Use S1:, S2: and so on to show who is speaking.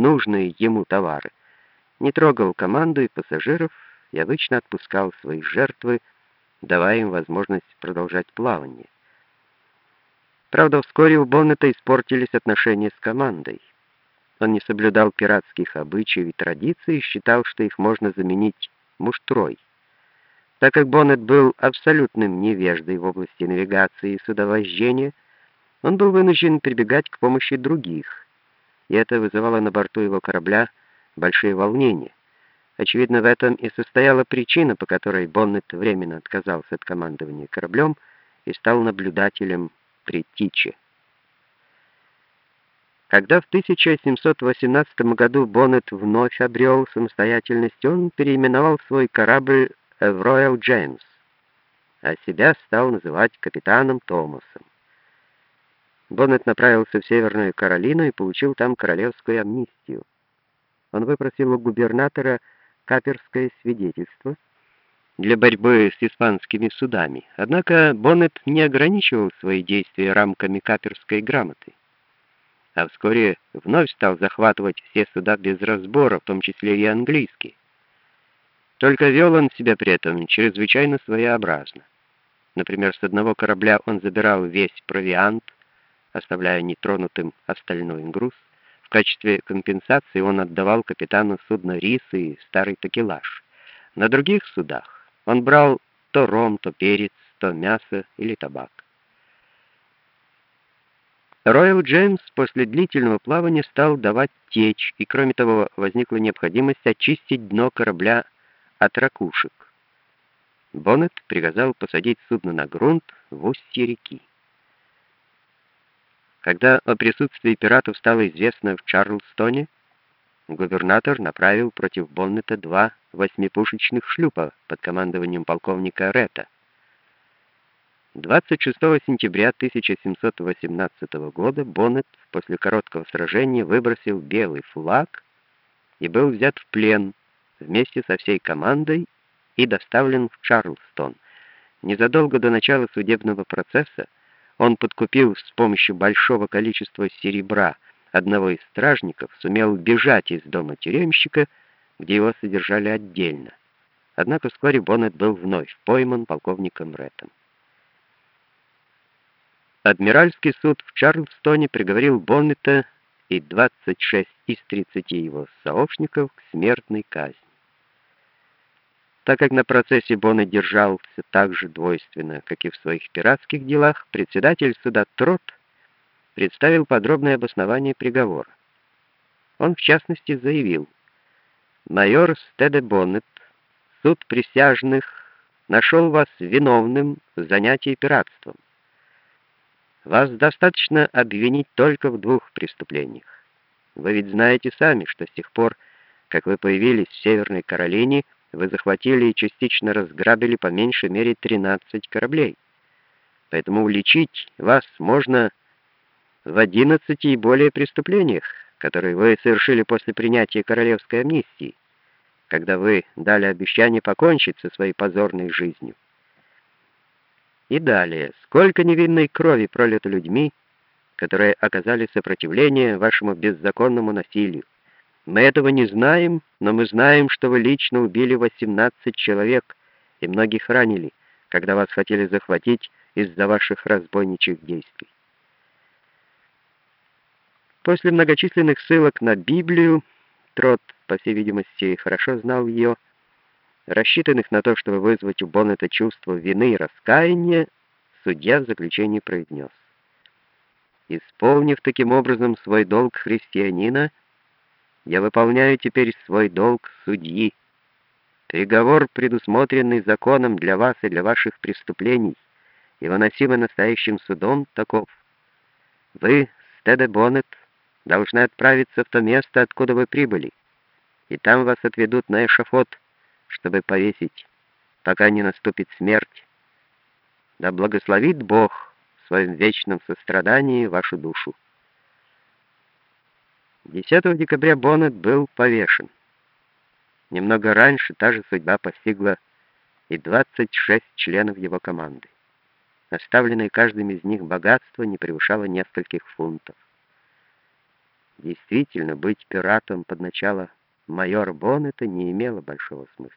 S1: нужные ему товары, не трогал команду и пассажиров и обычно отпускал свои жертвы, давая им возможность продолжать плавание. Правда, вскоре у Боннета испортились отношения с командой. Он не соблюдал пиратских обычаев и традиций и считал, что их можно заменить муштрой. Так как Боннет был абсолютным невеждой в области навигации и судовождения, он был вынужден прибегать к помощи других, и это вызывало на борту его корабля большие волнения. Очевидно, в этом и состояла причина, по которой Боннет временно отказался от командования кораблем и стал наблюдателем при Тиче. Когда в 1718 году Боннет вновь обрел самостоятельность, он переименовал свой корабль в Royal James, а себя стал называть капитаном Томасом. Боннет направился в Северную Каролину и получил там королевскую амнистию. Он выпросил у губернатора каперское свидетельство — для борьбы с испанскими судами. Однако Боннет не ограничивал свои действия рамками каперской грамоты, а вскоре вновь стал захватывать все суда без разбора, в том числе и английские. Только вел он себя при этом чрезвычайно своеобразно. Например, с одного корабля он забирал весь провиант, оставляя нетронутым остальной груз. В качестве компенсации он отдавал капитану судна рис и старый такелаж. На других судах он брал то ром, то перец, то мясо или табак. Роyal Джеймс после длительного плавания стал давать течь, и кроме того возникла необходимость очистить дно корабля от ракушек. Боннет приказал посадить судно на грунт в устье реки. Когда о присутствии пиратов стало известно в Чарльстоне, губернатор направил против Боннета два восьмипушечных шлюпа под командованием полковника Ретта. 26 сентября 1718 года Боннет после короткого сражения выбросил белый флаг и был взят в плен вместе со всей командой и доставлен в Чарльстон. Незадолго до начала судебного процесса он подкупил с помощью большого количества серебра одного из стражников, сумел бежать из дома тюремщика, где его содержали отдельно. Однако вскоре Боннет был вновь пойман полковником Реттом. Адмиральский суд в Чарльстоне приговорил Боннета и 26 из 30 его сообщников к смертной казни. Так как на процессе Боннет держался так же двойственно, как и в своих пиратских делах, председатель суда Трот представил подробное обоснование приговора. Он, в частности, заявил, «Майор Стеде Боннет, суд присяжных, нашел вас виновным в занятии пиратством. Вас достаточно обвинить только в двух преступлениях. Вы ведь знаете сами, что с тех пор, как вы появились в Северной Каролине, вы захватили и частично разграбили по меньшей мере 13 кораблей. Поэтому уличить вас можно в 11 и более преступлениях, которые вы совершили после принятия королевской амнистии, когда вы дали обещание покончить со своей позорной жизнью. И далее, сколько невинной крови пролито людьми, которые оказали сопротивление вашему беззаконному насилию. Мы этого не знаем, но мы знаем, что вы лично убили 18 человек и многих ранили, когда вас хотели захватить из-за ваших разбойничьих действий. После многочисленных ссылок на Библию, Трот, по всей видимости, хорошо знал ее, рассчитанных на то, чтобы вызвать у Боннета чувство вины и раскаяния, судья в заключении произнес. Исполнив таким образом свой долг христианина, я выполняю теперь свой долг судьи. Приговор, предусмотренный законом для вас и для ваших преступлений, и выносимый настоящим судом, таков. Вы, Стеде Боннет, должны отправиться в то место, откуда вы прибыли, и там вас отведут на эшафот, чтобы повесить, пока не наступит смерть. Да благословит Бог в своем вечном сострадании вашу душу. 10 декабря Боннет был повешен. Немного раньше та же судьба постигла и 26 членов его команды. Оставленное каждым из них богатство не превышало нескольких фунтов. Действительно, быть пиратом под начало майора Боннета не имело большого смысла.